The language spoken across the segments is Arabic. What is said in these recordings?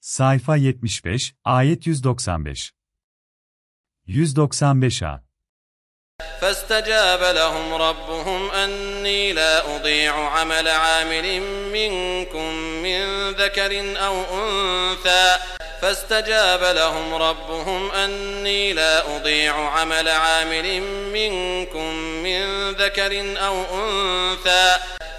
Sayfa 75, ayet 195. 195a. فاستجاب لهم ربهم أني لا أضيع عمل عامل منكم من ذكر أو أنثى فاستجاب لهم ربهم أني لا أضيع عمل عامل منكم من ذكر أو أنثى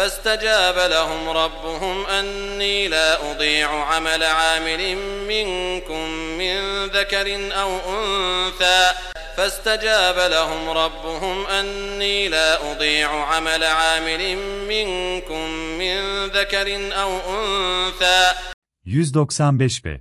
فاستجاب لهم ربهم أني لا أضيع عمل عامل منكم من ذكر أو أنثى. فاستجاب لهم ربهم أني لا أضيع عمل عامل منكم من ذكر أو أنثى. 195b.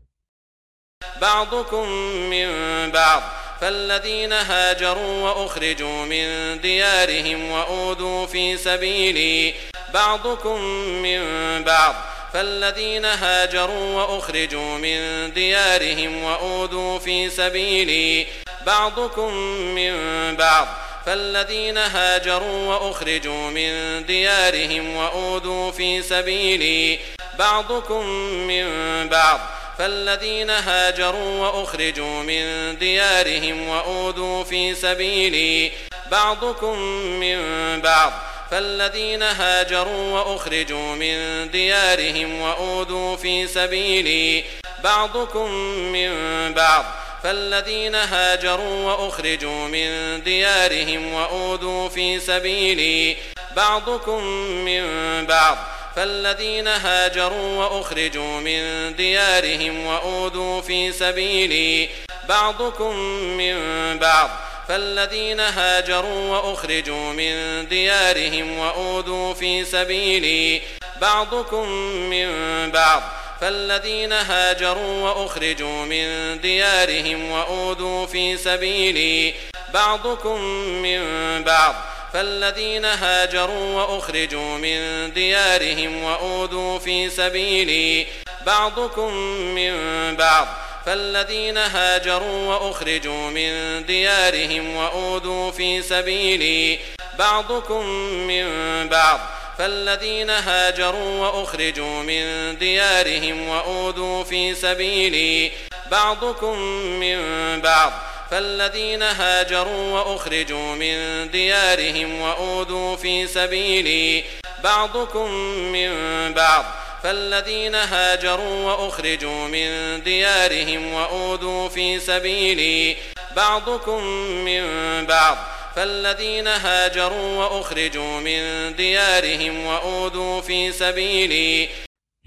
بعضكم من بعض. فالذين هاجروا وأخرجوا من ديارهم وأوذوا في سبيلي. بعضكم من بعض فالذين هاجروا وأخرجوا من ديارهم وأوذوا في سبيلي بعضكم من بعض فالذين هاجروا وأخرجوا من ديارهم وأوذوا في سبيلي بعضكم من بعض فالذين هاجروا وأخرجوا من ديارهم وأوذوا في سبيلي بعضكم من بعض فالذين هاجروا وأخرجوا من ديارهم وأوذوا في سبيلي بعضكم من بعض. فالذين هاجروا وأخرجوا من ديارهم وأوذوا في سبيلي بعضكم من بعض. فالذين هاجروا وأخرجوا من ديارهم وأوذوا في سبيلي بعضكم من بعض. فالذين هاجروا وأخرجوا من ديارهم وأوذوا في سبيلي بعضكم من بعض. فالذين هاجروا وأخرجوا من ديارهم وأوذوا في سبيلي بعضكم من بعض. فالذين هاجروا وأخرجوا من ديارهم وأوذوا في سبيلي بعضكم من بعض. فالذين هاجروا وأخرجوا من ديارهم وأوذوا في سبيلي بعضكم من بعض. فالذين هاجروا وأخرجوا من ديارهم وأوذوا في سبيلي بعضكم من بعض. فالذين هاجروا وأخرجوا من ديارهم وأوذوا في سبيلي بعضكم من بعض. فالذين هاجروا وأخرجوا من ديارهم وأوذوا في سبيلي بعضكم من بعض فالذين هاجروا وأخرجوا من ديارهم وأوذوا في سبيلي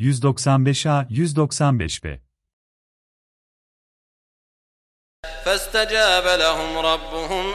195A 195B. فاستجاب لهم ربهم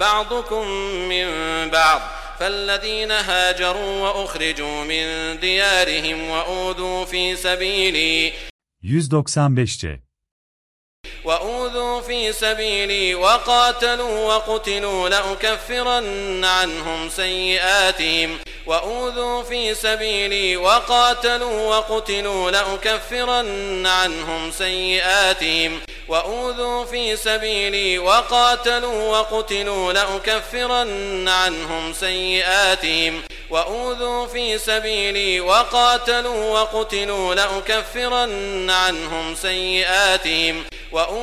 بعضكم من بعض فالذين هاجروا وأخرجوا من ديارهم وأوذوا في سبيلي. 195C وأوذوا في سبيلي وقاتلوا وقتلوا لأكفرن عنهم سيئاتهم. وأوذوا في سبيلي وقاتلوا وقتلوا لأكفرن عنهم سيئاتهم. وأوذوا في سبيلي وقاتلوا وقتلوا لأكفرن عنهم سيئاتهم. وأوذوا في سبيلي وقاتلوا وقتلوا لأكفرن عنهم سيئاتهم. وأوذوا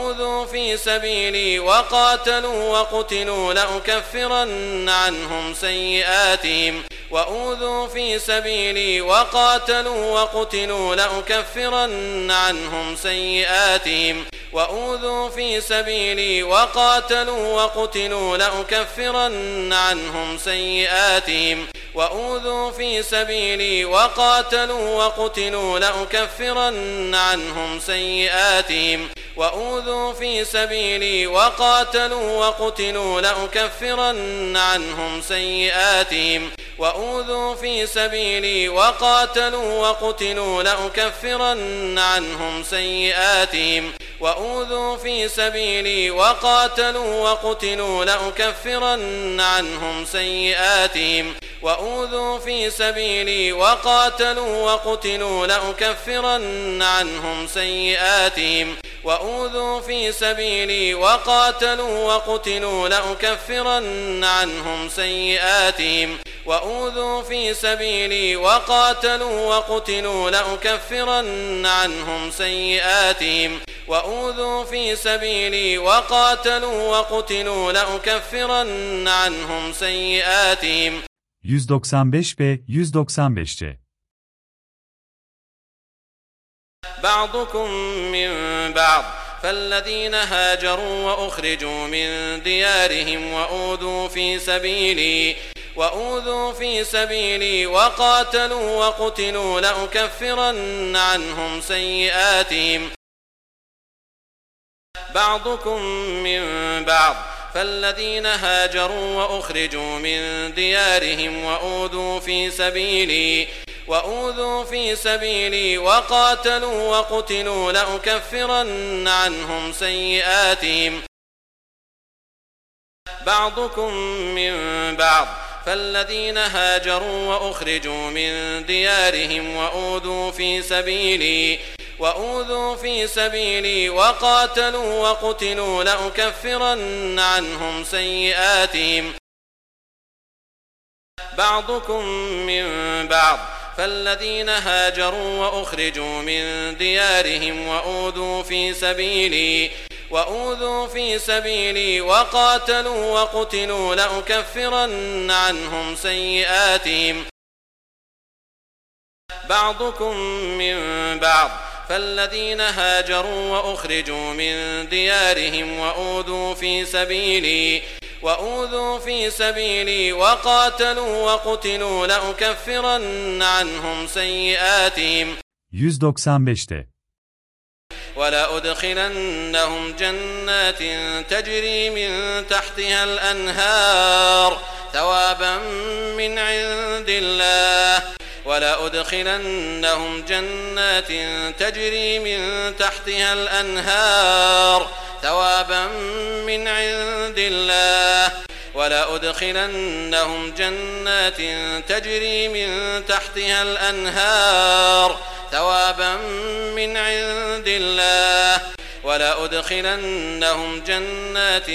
في سبيلي وقاتلوا وقتلوا لأكفرن عنهم سيئاتهم وأوذوا في سبيلي وقاتلوا وقتلوا لأكفرن عنهم سيئاتهم وأوذوا في سبيلي وقاتلوا وقتلوا لأكفرن عنهم سيئاتهم. وأوذوا في سبيلي وقاتلوا وقتلوا لأكفرن عنهم سيئاتهم. وأوذوا في سبيلي وقاتلوا وقتلوا لأكفرن عنهم سيئاتهم. وأوذوا في سبيلي وقاتلوا وقتلوا لأكفرن عنهم سيئاتهم. وأوذوا في سبيلي وقاتلوا وقتلوا لأكفرن عنهم سيئاتهم. وأوذوا في سبيلي وقاتلوا وقتلوا لأكفرن عنهم سيئاتهم. وأوذوا في سبيلي وقاتلوا وقتلوا لأكفرن عنهم سيئاتهم. وأوذوا في سبيلي وقاتلوا وقتلوا لأكفرن عنهم سيئاتهم. وأوذوا في سبيلي وقاتلوا وقتلوا لأكفرن عنهم سيئاتهم. 195B 195C بعضكم من بعض فالذين هاجروا وأخرجوا من ديارهم وأوذوا في سبيلي. وأوذوا في سبيلي وقاتلوا وقتلوا لأكفرن عنهم سيئاتهم. بعضكم من بعض فالذين هاجروا وأخرجوا من ديارهم وأوذوا في سبيلي وأوذوا في سبيلي وقاتلوا وقتلوا لأكفرن عنهم سيئاتهم. بعضكم من بعض فالذين هاجروا وأخرجوا من ديارهم وأوذوا في سبيلي وأوذوا في سبيلي وقاتلوا وقتلوا لأكفرن عنهم سيئاتهم. بعضكم من بعض. فالذين هاجروا وأخرجوا من ديارهم وأوذوا في سبيلي وأوذوا في سبيلي وقاتلوا وقتلوا لأكفرن عنهم سيئاتهم. بعضكم من بعض فالذين هاجروا وأخرجوا من ديارهم وأوذوا في سبيلي وأوذوا في سبيلي وقاتلوا وقتلوا لأكفرن عنهم سيئاتهم. 195'te ولأدخلنهم جنات تجري من تحتها الأنهار ثوابا من عند الله. ولأدخلنهم جنات تجري من تحتها الأنهار ثوابا من عند الله. ولأدخلنهم جنات تجري من تحتها الأنهار ثوابا من عند الله. ولأدخلنهم جنات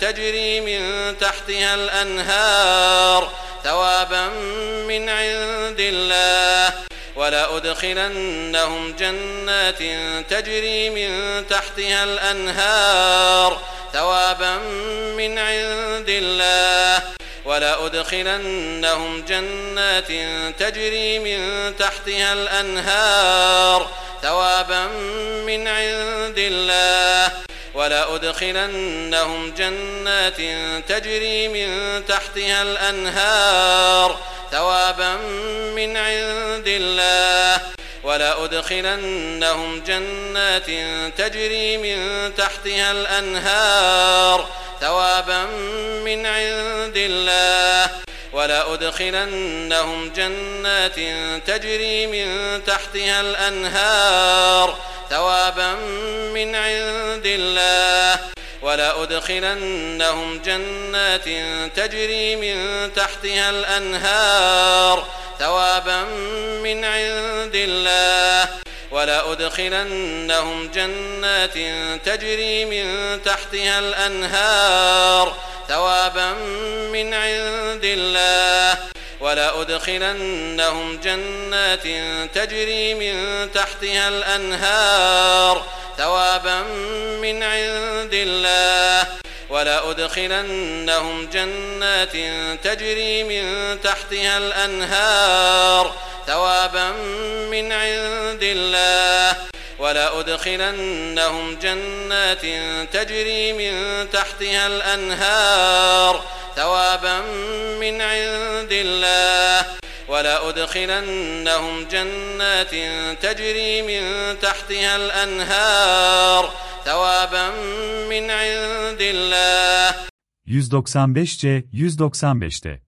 تجري من تحتها الأنهار. ثوابا من عند الله. ولأدخلنهم جنات تجري من تحتها الأنهار ثوابا من عند الله. ولأدخلنهم جنات تجري من تحتها الأنهار ثوابا من عند الله. ولأدخلنهم جنات تجري من تحتها الأنهار. ثوابا من عند الله. ولأدخلنهم جنات تجري من تحتها الأنهار ثوابا من عند الله. ولأدخلنهم جنات تجري من تحتها الأنهار ثوابا من عند الله. ولأدخلنهم جنات تجري من تحتها الأنهار ثوابا من عند الله. ولأدخلنهم جنات تجري من تحتها الأنهار ثوابا من عند الله. ولأدخلنهم جنات تجري من تحتها الأنهار ثوابا من عند الله. ولأدخلنهم جنات تجري من تحتها الأنهار ثوابا من عند الله. ولأدخلنهم جنات تجري من تحتها الأنهار ثوابا من عند الله. ولأدخلنهم جنات تجري من تحتها الأنهار ثوابا من عند الله. 195C 195'te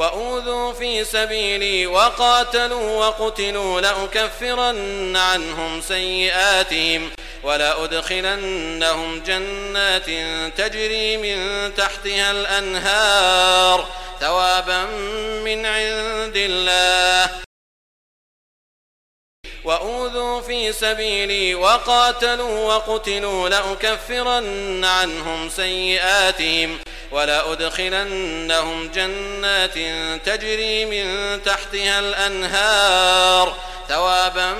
وأوذوا في سبيلي وقاتلوا وقتلوا لأكفرن عنهم سيئاتهم ولأدخلنهم جنات تجري من تحتها الأنهار ثوابا من عند الله. وأوذوا في سبيلي وقاتلوا وقتلوا لأكفرن عنهم سيئاتهم ولأدخلنهم جنات تجري من تحتها الأنهار ثوابا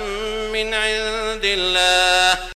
من عند الله.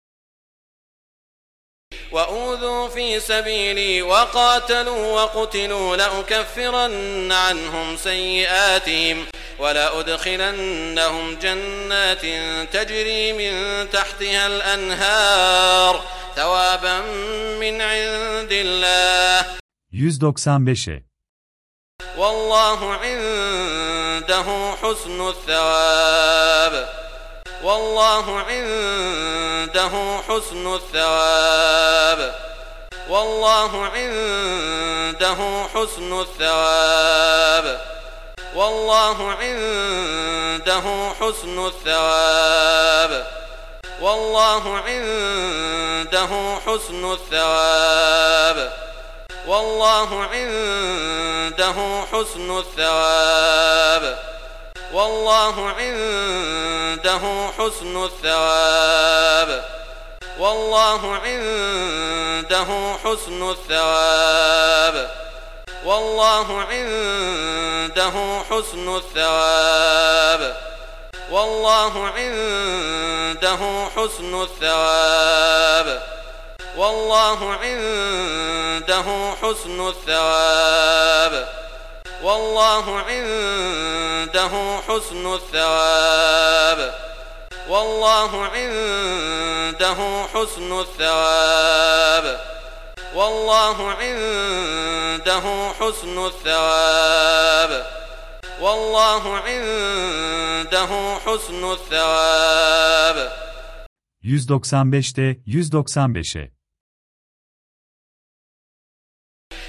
وأوذوا في سبيلي وقاتلوا وقتلوا لأكفرن عنهم سيئاتهم ولأدخلنهم جنات تجري من تحتها الأنهار ثوابا من عند الله. 195'e والله عنده حسن الثواب. والله عنده حسن الثواب. والله عنده حسن الثواب. والله عنده حسن الثواب. والله عنده حسن الثواب. والله عنده حسن الثواب. والله عنده حسن الثواب. والله عنده حسن الثواب. والله عنده حسن الثواب. والله عنده حسن الثواب. والله عنده حسن الثواب. والله عنده حسن الثواب. والله عنده حسن الثواب. والله عنده حسن الثواب. والله عنده حسن الثواب. 195'te 195'e.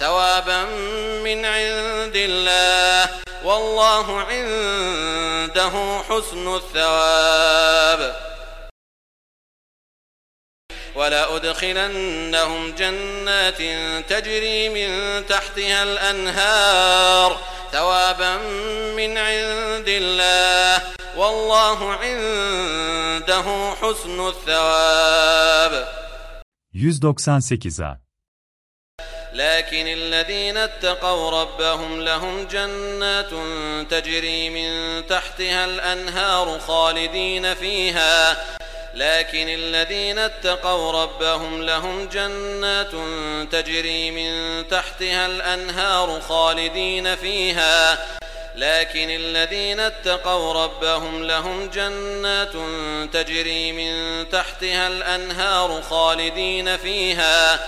ثوابا من عند الله والله عنده حسن الثواب ولأدخلنهم جنات تجري من تحتها الأنهار ثوابا من عند الله والله عنده حسن الثواب 198'a. لكن الذين اتقوا ربهم لهم جنات تجري من تحتها الأنهار خالدين فيها. لكن الذين اتقوا ربهم لهم جنات تجري من تحتها الأنهار خالدين فيها. لكن الذين اتقوا ربهم لهم جنات تجري من تحتها الأنهار خالدين فيها.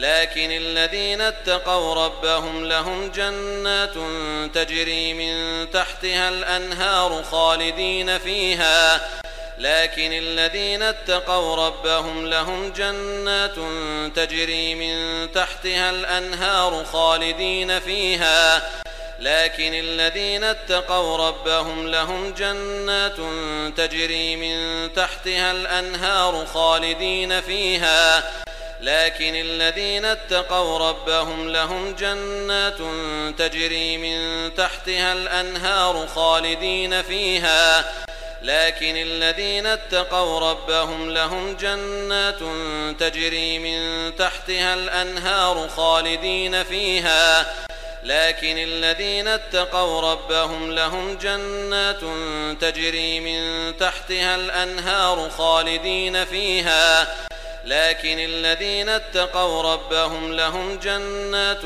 لكن الذين اتقوا ربهم لهم جنات تجري من تحتها الأنهار خالدين فيها. لكن الذين اتقوا ربهم لهم جنات تجري من تحتها الأنهار خالدين فيها. لكن الذين اتقوا ربهم لهم جنات تجري من تحتها الأنهار خالدين فيها. لكن الذين اتقوا ربهم لهم جنات تجري من تحتها الأنهار خالدين فيها. لكن الذين اتقوا ربهم لهم جنات تجري من تحتها الأنهار خالدين فيها. لكن الذين اتقوا ربهم لهم جنات تجري من تحتها الأنهار خالدين فيها. لكن الذين اتقوا ربهم لهم جنات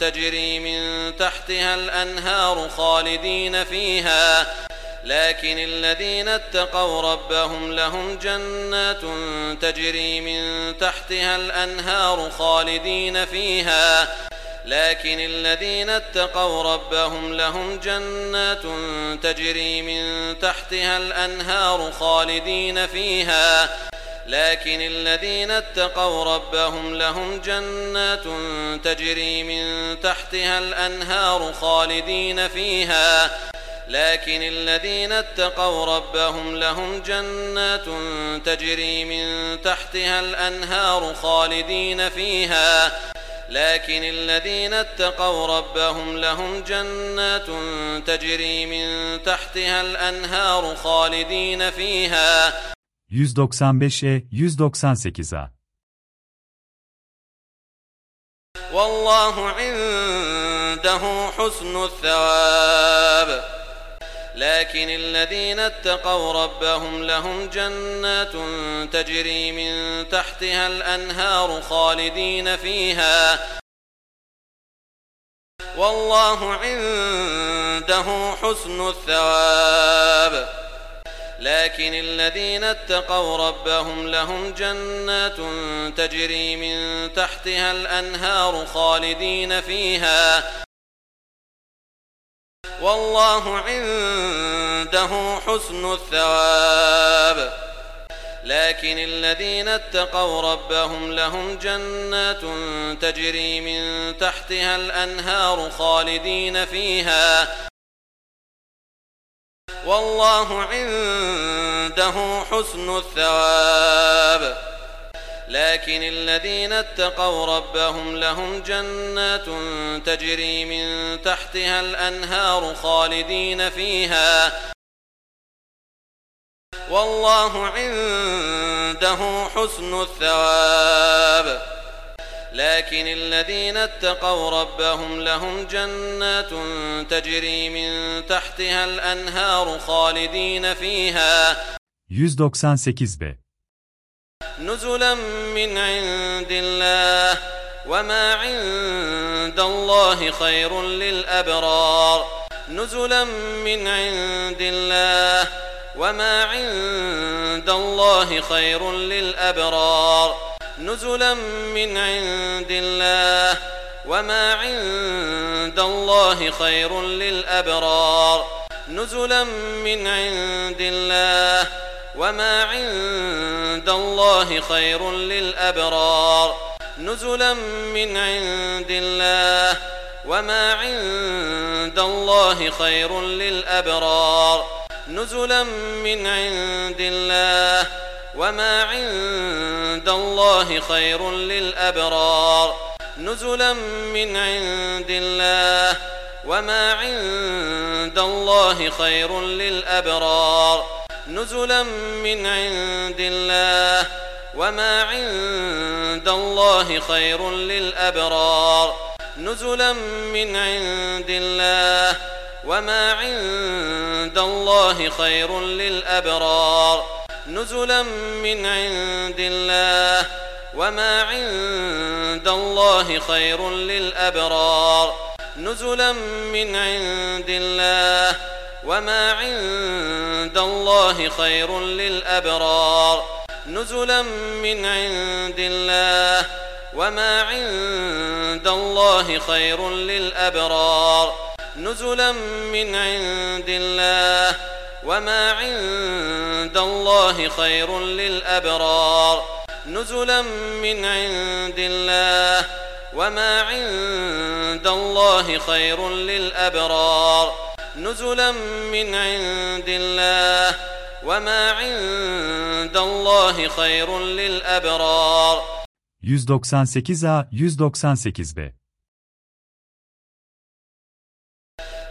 تجري من تحتها الأنهار خالدين فيها. لكن الذين اتقوا ربهم لهم جنات تجري من تحتها الأنهار خالدين فيها. لكن الذين اتقوا ربهم لهم جنات تجري من تحتها الأنهار خالدين فيها. لكن الذين اتقوا ربهم لهم جنات تجري من تحتها الأنهار خالدين فيها. لكن الذين اتقوا ربهم لهم جنات تجري من تحتها الأنهار خالدين فيها. لكن الذين اتقوا ربهم لهم جنات تجري من تحتها الأنهار خالدين فيها. 195'e 198'a. والله عنده حسن الثواب لكن الذين اتقوا ربهم لهم جنات تجري من تحتها الأنهار خالدين فيها والله عنده حسن الثواب لكن الذين اتقوا ربهم لهم جنات تجري من تحتها الأنهار خالدين فيها. والله عنده حسن الثواب. لكن الذين اتقوا ربهم لهم جنات تجري من تحتها الأنهار خالدين فيها. والله عنده حسن الثواب. لكن الذين اتقوا ربهم لهم جنات تجري من تحتها الأنهار خالدين فيها. والله عنده حسن الثواب. لكن الذين اتقوا ربهم لهم جنات تجري من تحتها الأنهار خالدين فيها. 198b نزلا من عند الله وما عند الله خير للأبرار. نزلا من عند الله وما عند الله خير للأبرار. نزلا من عند الله وما عند الله خير للأبرار. نزلا من عند الله وما عند الله خير للأبرار. نزلا من عند الله وما عند الله خير للأبرار. نزلا من عند الله وما عند الله خير للأبرار نزلا من عند الله وما عند الله خير للأبرار نزلا من عند الله وما عند الله خير للأبرار نزلا من عند الله وما عند الله خير للأبرار نزلا من عند الله وما عند الله خير للأبرار. نزلا من عند الله وما عند الله خير للأبرار. نزلا من عند الله وما عند الله خير للأبرار. نزلا من عند الله وما عند الله خير للأبرار نزلا من عند الله وما عند الله خير للأبرار نزلا من عند الله وما عند الله خير للأبرار 198A 198B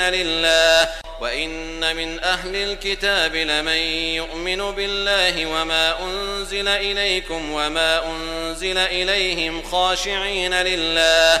لله. وإن من أهل الكتاب لمن يؤمن بالله وما أنزل إليكم وما أنزل إليهم خاشعين لله.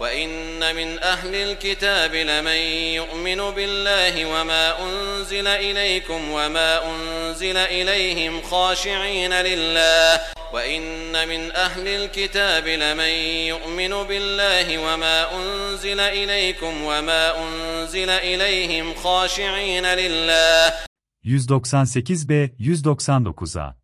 وإن من أهل الكتاب لمن يؤمن بالله وما أنزل إليكم وما أنزل إليهم خاشعين لله وإن من أهل الكتاب لمن يؤمن بالله وما أنزل إليكم وما أنزل إليهم خاشعين لله 198b 199a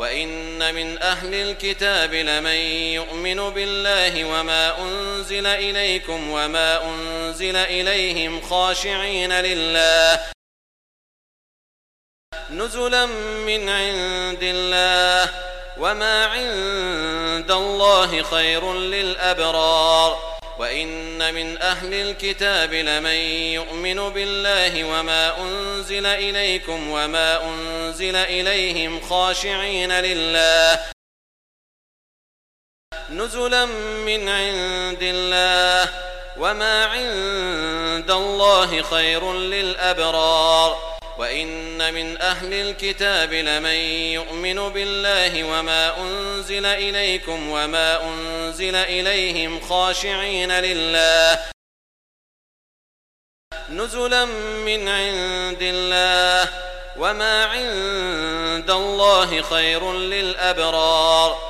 وإن من أهل الكتاب لمن يؤمن بالله وما أنزل إليكم وما أنزل إليهم خاشعين لله نزلا من عند الله وما عند الله خير للأبرار وإن من أهل الكتاب لمن يؤمن بالله وما أنزل إليكم وما أنزل إليهم خاشعين لله نزلا من عند الله وما عند الله خير للأبرار وإن من أهل الكتاب لمن يؤمن بالله وما أنزل إليكم وما أنزل إليهم خاشعين لله نزلا من عند الله وما عند الله خير للأبرار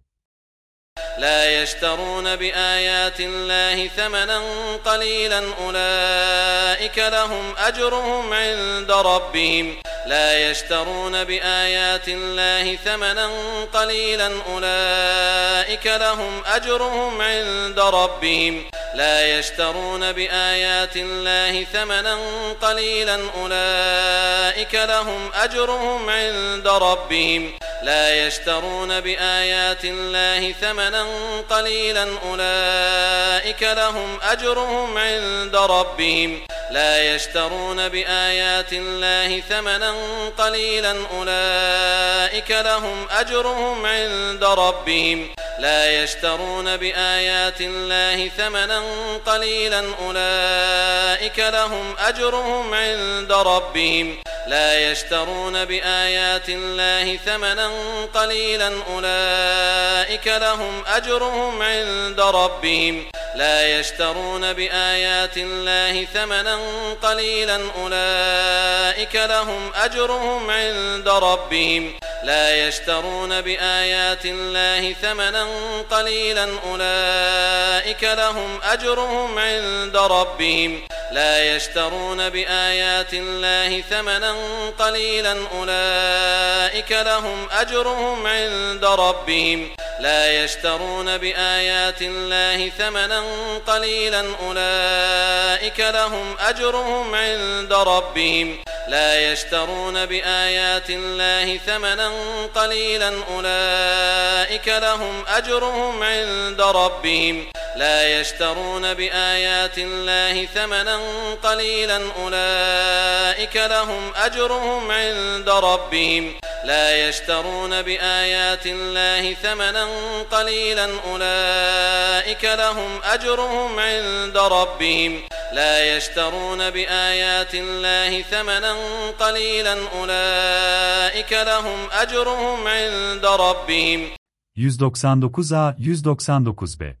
لا يشترون بآيات الله ثمنا قليلا أولئك لهم أجرهم عند ربهم. لا يشترون بآيات الله ثمنا قليلا أولئك لهم أجرهم عند ربهم. لا يشترون بآيات الله ثمنا قليلا أولئك لهم أجرهم عند ربهم. لا يشترون بآيات الله ثمنا قليلا أولئك لهم أجرهم عند ربهم. لا يشترون بآيات الله ثمنا قليلا أولئك لهم أجرهم عند ربهم. لا يشترون بآيات الله ثمنا قليلا أولئك لهم أجرهم عند ربهم. لا يشترون بآيات الله ثمنا قليلا أولئك لهم أجرهم عند ربهم. لا يشترون بآيات الله ثمنا قليلا أولئك لهم أجرهم عند ربهم. لا يشترون بآيات الله ثمنا قليلا أولئك لهم أجرهم عند ربهم. لا يشترون بآيات الله ثمنا قليلا أولئك لهم أجرهم عند ربهم. لا يشترون بآيات الله ثمنا قليلا أولئك لهم أجرهم عند ربهم. لا يشترون بآيات الله ثمنا قليلا أولئك لهم أجرهم عند ربهم. لا يشترون بآيات الله ثمنا قليلا أولئك لهم أجرهم عند ربهم. لا يشترون بآيات الله ثمنا قليلا أولئك لهم أجرهم عند ربهم. لا يشترون بآيات الله ثمنا قليلا أولئك لهم أجرهم عند ربهم. 199A 199B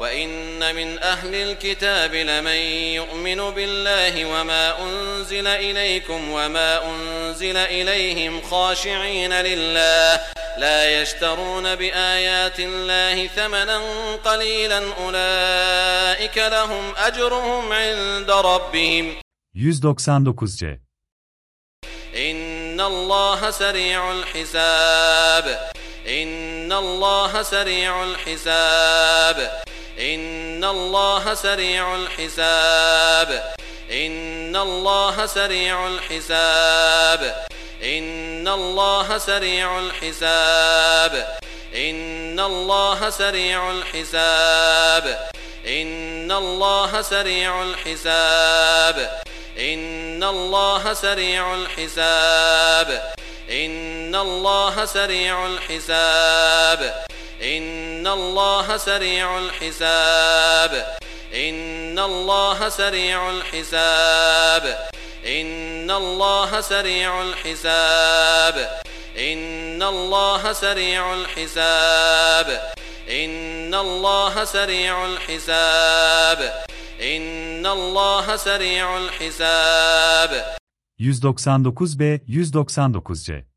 وإن من أهل الكتاب لمن يؤمن بالله وما أنزل إليكم وما أنزل إليهم خاشعين لله لا يشترون بآيات الله ثمنا قليلا أولئك لهم أجرهم عند ربهم 199C إن الله سريع الحساب إن الله سريع الحساب إن الله سريع الحساب. إن الله سريع الحساب. إن الله سريع الحساب. إن الله سريع الحساب. إن الله سريع الحساب. إن الله سريع الحساب. إن الله سريع الحساب. إن الله سريع الحساب. إن الله سريع الحساب. إن الله سريع الحساب. إن الله سريع الحساب. إن الله سريع الحساب. إن الله سريع الحساب. 199B 199C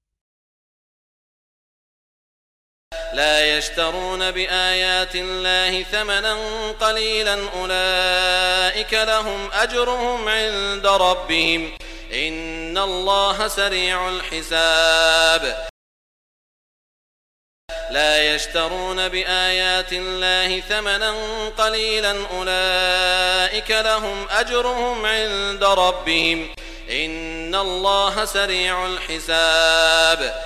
لا يشترون بآيات الله ثمنا قليلا أولئك لهم أجرهم عند ربهم. إن الله سريع الحساب. لا يشترون بآيات الله ثمنا قليلا أولئك لهم أجرهم عند ربهم. إن الله سريع الحساب.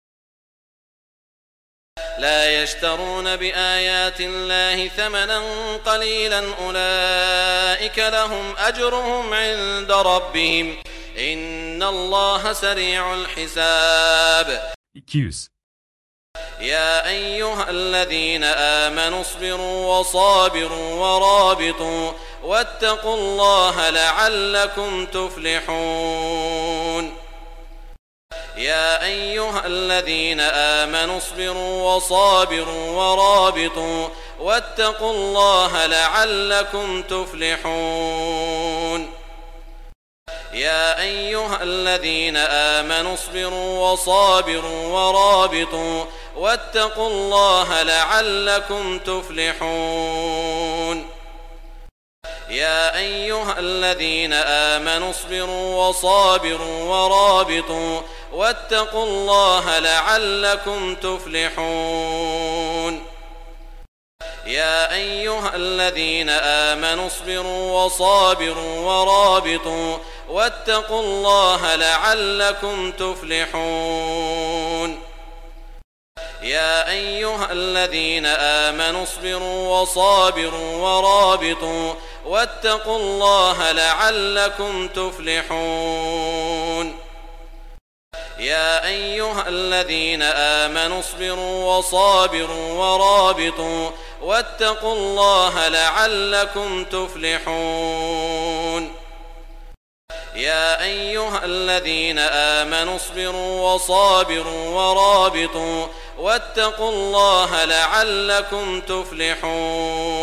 لا يشترون بآيات الله ثمنا قليلا أولئك لهم أجرهم عند ربهم. إن الله سريع الحساب. 200. يا أيها الذين آمنوا اصبروا وصابروا ورابطوا واتقوا الله لعلكم تفلحون. يا أيها الذين آمنوا اصبروا وصابروا ورابطوا واتقوا الله لعلكم تفلحون. يا أيها الذين آمنوا اصبروا وصابروا ورابطوا واتقوا الله لعلكم تفلحون. يا أيها الذين آمنوا اصبروا وصابروا ورابطوا واتقوا الله لعلكم تفلحون. يا أيها الذين آمنوا اصبروا وصابروا ورابطوا واتقوا الله لعلكم تفلحون. يا أيها الذين آمنوا اصبروا وصابروا ورابطوا واتقوا الله لعلكم تفلحون. يا أيها الذين آمنوا اصبروا وصابروا ورابطوا واتقوا الله لعلكم تفلحون. يا أيها الذين آمنوا اصبروا وصابروا ورابطوا واتقوا الله لعلكم تفلحون.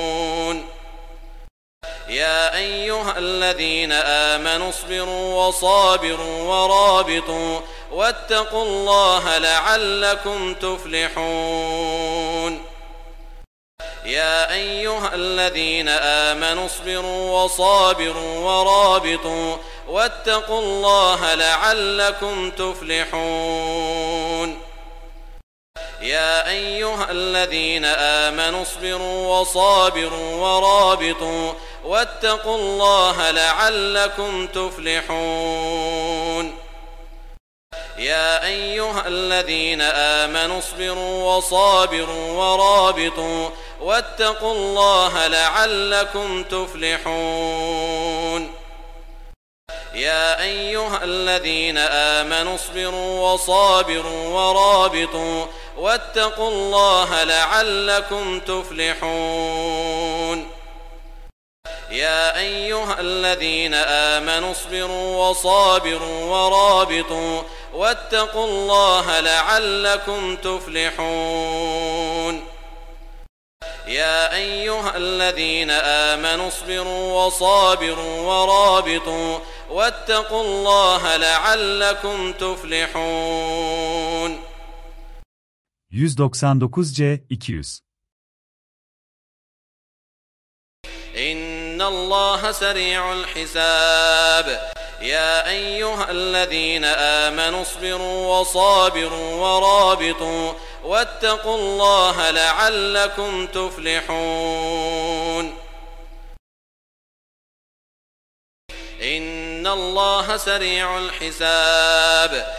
يا أيها الذين آمنوا اصبروا وصابروا ورابطوا واتقوا الله لعلكم تفلحون. يا أيها الذين آمنوا اصبروا وصابروا ورابطوا واتقوا الله لعلكم تفلحون. يا أيها الذين آمنوا اصبروا وصابروا ورابطوا واتقوا الله لعلكم تفلحون. يا أيها الذين آمنوا اصبروا وصابروا ورابطوا واتقوا الله لعلكم تفلحون. يا أيها الذين آمنوا اصبروا وصابروا ورابطوا واتقوا الله لعلكم تفلحون. يا أيها الذين آمنوا اصبروا وصابروا ورابطوا واتقوا الله لعلكم تفلحون. يا أيها الذين آمنوا اصبروا وصابروا ورابطوا واتقوا الله لعلكم تفلحون. 199C 200. إن الله سريع الحساب. يا أيها الذين آمنوا اصبروا وصابروا ورابطوا واتقوا الله لعلكم تفلحون. إن الله سريع الحساب.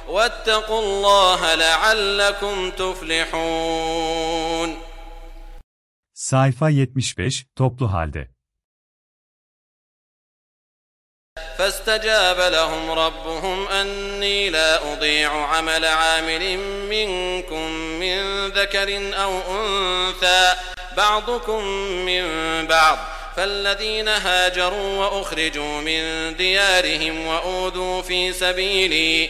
واتقوا الله لعلكم تفلحون Sayfa 75, toplu halde. فاستجاب لهم ربهم أني لا أضيع عمل عامل منكم من ذكر أو أنثى بعضكم من بعض فالذين هاجروا وأخرجوا من ديارهم وأوذوا في سبيلي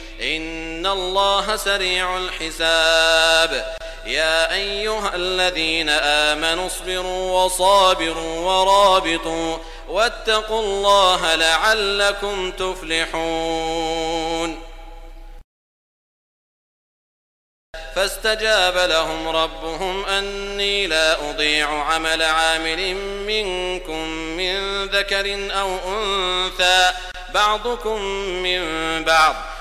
إن الله سريع الحساب. يا أيها الذين آمنوا اصبروا وصابروا ورابطوا واتقوا الله لعلكم تفلحون. فاستجاب لهم ربهم أني لا أضيع عمل عامل منكم من ذكر أو أنثى بعضكم من بعض.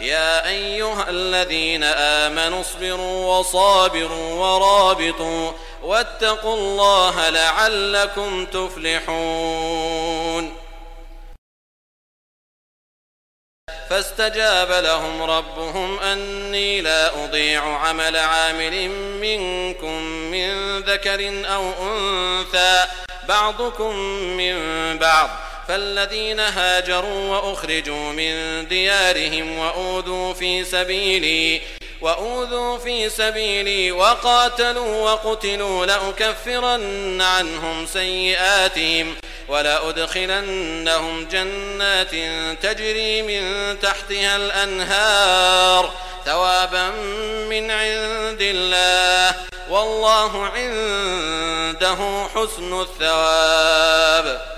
يا أيها الذين آمنوا اصبروا وصابروا ورابطوا واتقوا الله لعلكم تفلحون. فاستجاب لهم ربهم أني لا أضيع عمل عامل منكم من ذكر أو أنثى بعضكم من بعض. فالذين هاجروا وأخرجوا من ديارهم وأوذوا في سبيلي وأوذوا في سبيلي وقاتلوا وقتلوا لأكفرن عنهم سيئاتهم ولأدخلنهم جنات تجري من تحتها الأنهار ثوابا من عند الله والله عنده حسن الثواب.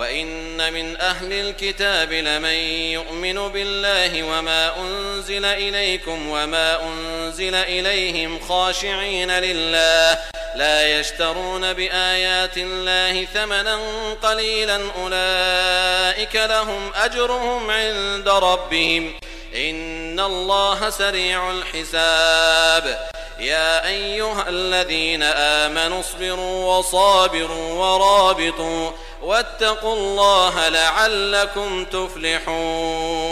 وإن من أهل الكتاب لمن يؤمن بالله وما أنزل إليكم وما أنزل إليهم خاشعين لله لا يشترون بآيات الله ثمنا قليلا أولئك لهم أجرهم عند ربهم إن الله سريع الحساب يا أيها الذين آمنوا اصبروا وصابروا ورابطوا واتقوا الله لعلكم تفلحون.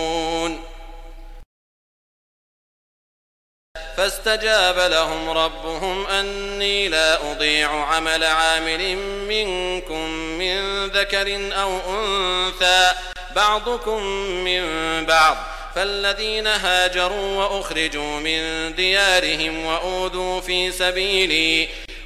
فاستجاب لهم ربهم أني لا أضيع عمل عامل منكم من ذكر أو أنثى بعضكم من بعض. فالذين هاجروا وأخرجوا من ديارهم وأوذوا في سبيلي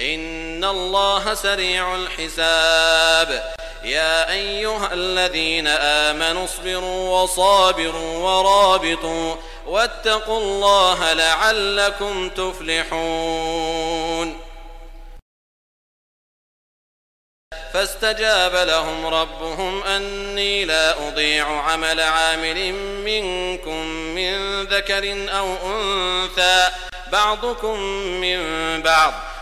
إن الله سريع الحساب. يا أيها الذين آمنوا اصبروا وصابروا ورابطوا واتقوا الله لعلكم تفلحون. فاستجاب لهم ربهم أني لا أضيع عمل عامل منكم من ذكر أو أنثى بعضكم من بعض.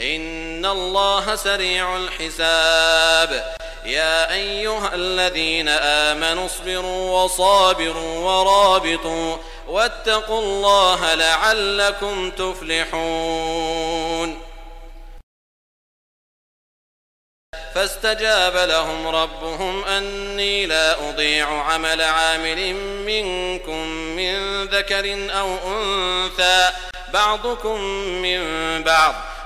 إن الله سريع الحساب يا أيها الذين آمنوا اصبروا وصابروا ورابطوا واتقوا الله لعلكم تفلحون فاستجاب لهم ربهم أني لا أضيع عمل عامل منكم من ذكر أو أنثى بعضكم من بعض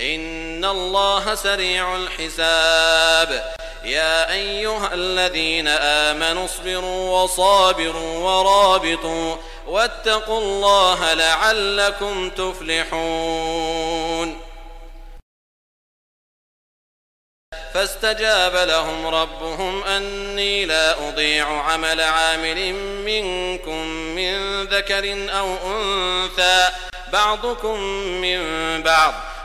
إن الله سريع الحساب. يا أيها الذين آمنوا اصبروا وصابروا ورابطوا واتقوا الله لعلكم تفلحون. فاستجاب لهم ربهم أني لا أضيع عمل عامل منكم من ذكر أو أنثى بعضكم من بعض.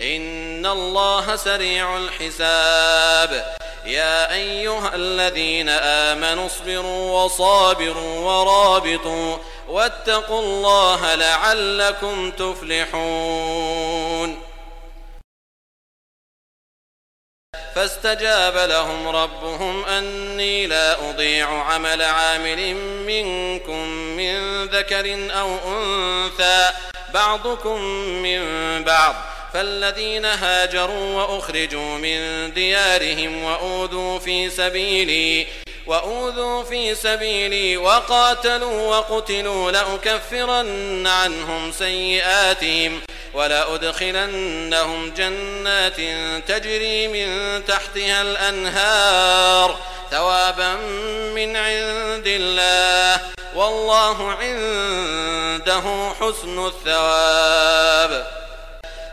إن الله سريع الحساب. يا أيها الذين آمنوا اصبروا وصابروا ورابطوا واتقوا الله لعلكم تفلحون. فاستجاب لهم ربهم أني لا أضيع عمل عامل منكم من ذكر أو أنثى بعضكم من بعض. فالذين هاجروا وأخرجوا من ديارهم وأوذوا في سبيلي وأوذوا في سبيلي وقاتلوا وقتلوا لأكفرن عنهم سيئاتهم ولأدخلنهم جنات تجري من تحتها الأنهار ثوابا من عند الله والله عنده حسن الثواب.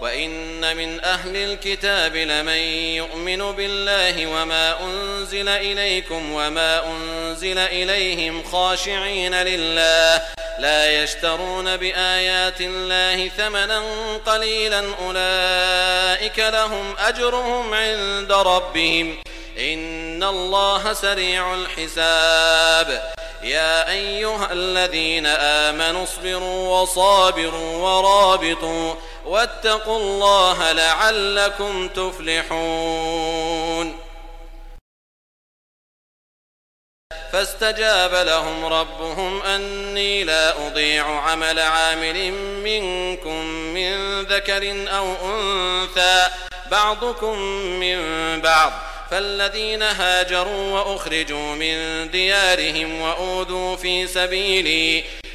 وإن من أهل الكتاب لمن يؤمن بالله وما أنزل إليكم وما أنزل إليهم خاشعين لله لا يشترون بآيات الله ثمنا قليلا أولئك لهم أجرهم عند ربهم إن الله سريع الحساب. يا أيها الذين آمنوا اصبروا وصابروا ورابطوا واتقوا الله لعلكم تفلحون. فاستجاب لهم ربهم أني لا أضيع عمل عامل منكم من ذكر أو أنثى بعضكم من بعض. فالذين هاجروا وأخرجوا من ديارهم وأوذوا في سبيلي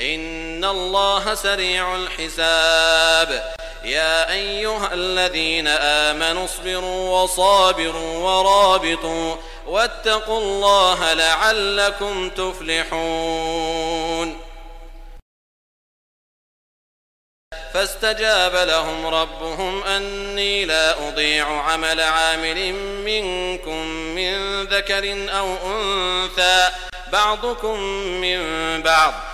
إن الله سريع الحساب يا أيها الذين آمنوا اصبروا وصابروا ورابطوا واتقوا الله لعلكم تفلحون فاستجاب لهم ربهم أني لا أضيع عمل عامل منكم من ذكر أو أنثى بعضكم من بعض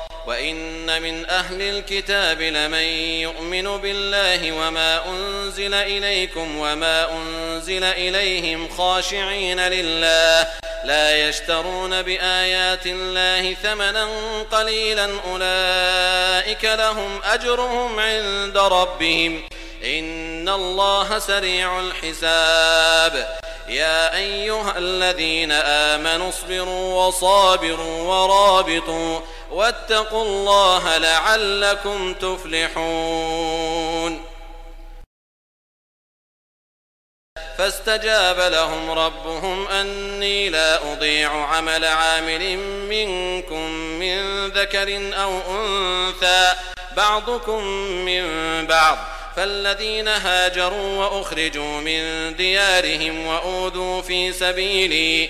وإن من أهل الكتاب لمن يؤمن بالله وما أنزل إليكم وما أنزل إليهم خاشعين لله لا يشترون بآيات الله ثمنا قليلا أولئك لهم أجرهم عند ربهم إن الله سريع الحساب يا أيها الذين آمنوا اصبروا وصابروا ورابطوا واتقوا الله لعلكم تفلحون. فاستجاب لهم ربهم أني لا أضيع عمل عامل منكم من ذكر أو أنثى بعضكم من بعض. فالذين هاجروا وأخرجوا من ديارهم وأوذوا في سبيلي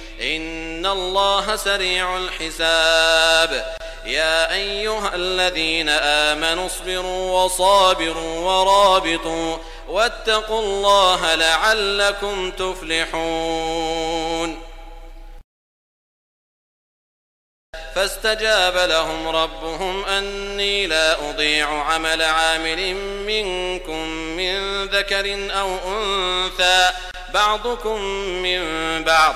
إن الله سريع الحساب. يا أيها الذين آمنوا اصبروا وصابروا ورابطوا واتقوا الله لعلكم تفلحون. فاستجاب لهم ربهم أني لا أضيع عمل عامل منكم من ذكر أو أنثى بعضكم من بعض.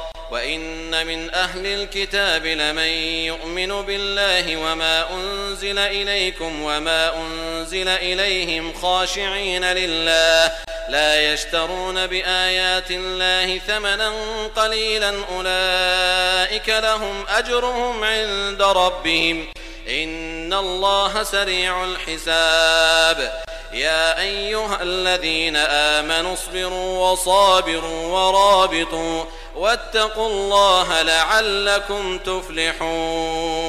وإن من أهل الكتاب لمن يؤمن بالله وما أنزل إليكم وما أنزل إليهم خاشعين لله لا يشترون بآيات الله ثمنا قليلا أولئك لهم أجرهم عند ربهم إن الله سريع الحساب يا أيها الذين آمنوا اصبروا وصابروا ورابطوا واتقوا الله لعلكم تفلحون.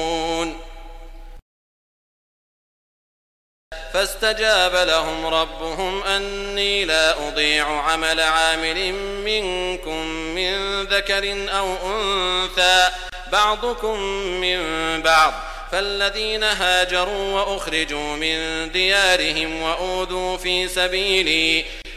فاستجاب لهم ربهم أني لا أضيع عمل عامل منكم من ذكر أو أنثى بعضكم من بعض. فالذين هاجروا وأخرجوا من ديارهم وأوذوا في سبيلي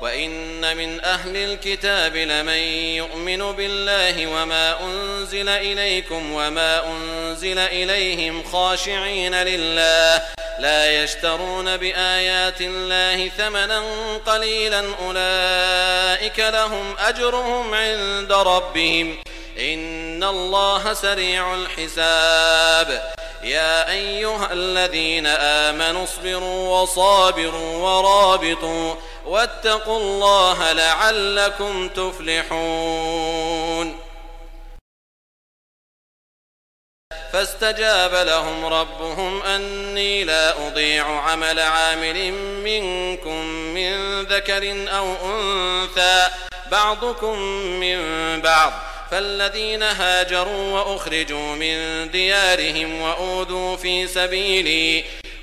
وإن من أهل الكتاب لمن يؤمن بالله وما أنزل إليكم وما أنزل إليهم خاشعين لله لا يشترون بآيات الله ثمنا قليلا أولئك لهم أجرهم عند ربهم إن الله سريع الحساب يا أيها الذين آمنوا اصبروا وصابروا ورابطوا واتقوا الله لعلكم تفلحون. فاستجاب لهم ربهم أني لا أضيع عمل عامل منكم من ذكر أو أنثى بعضكم من بعض. فالذين هاجروا وأخرجوا من ديارهم وأوذوا في سبيلي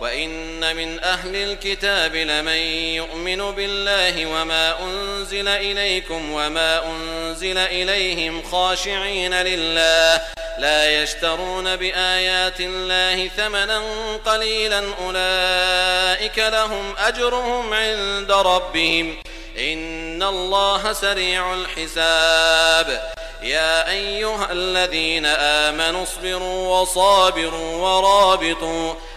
وإن من أهل الكتاب لمن يؤمن بالله وما أنزل إليكم وما أنزل إليهم خاشعين لله لا يشترون بآيات الله ثمنا قليلا أولئك لهم أجرهم عند ربهم إن الله سريع الحساب. يا أيها الذين آمنوا اصبروا وصابروا ورابطوا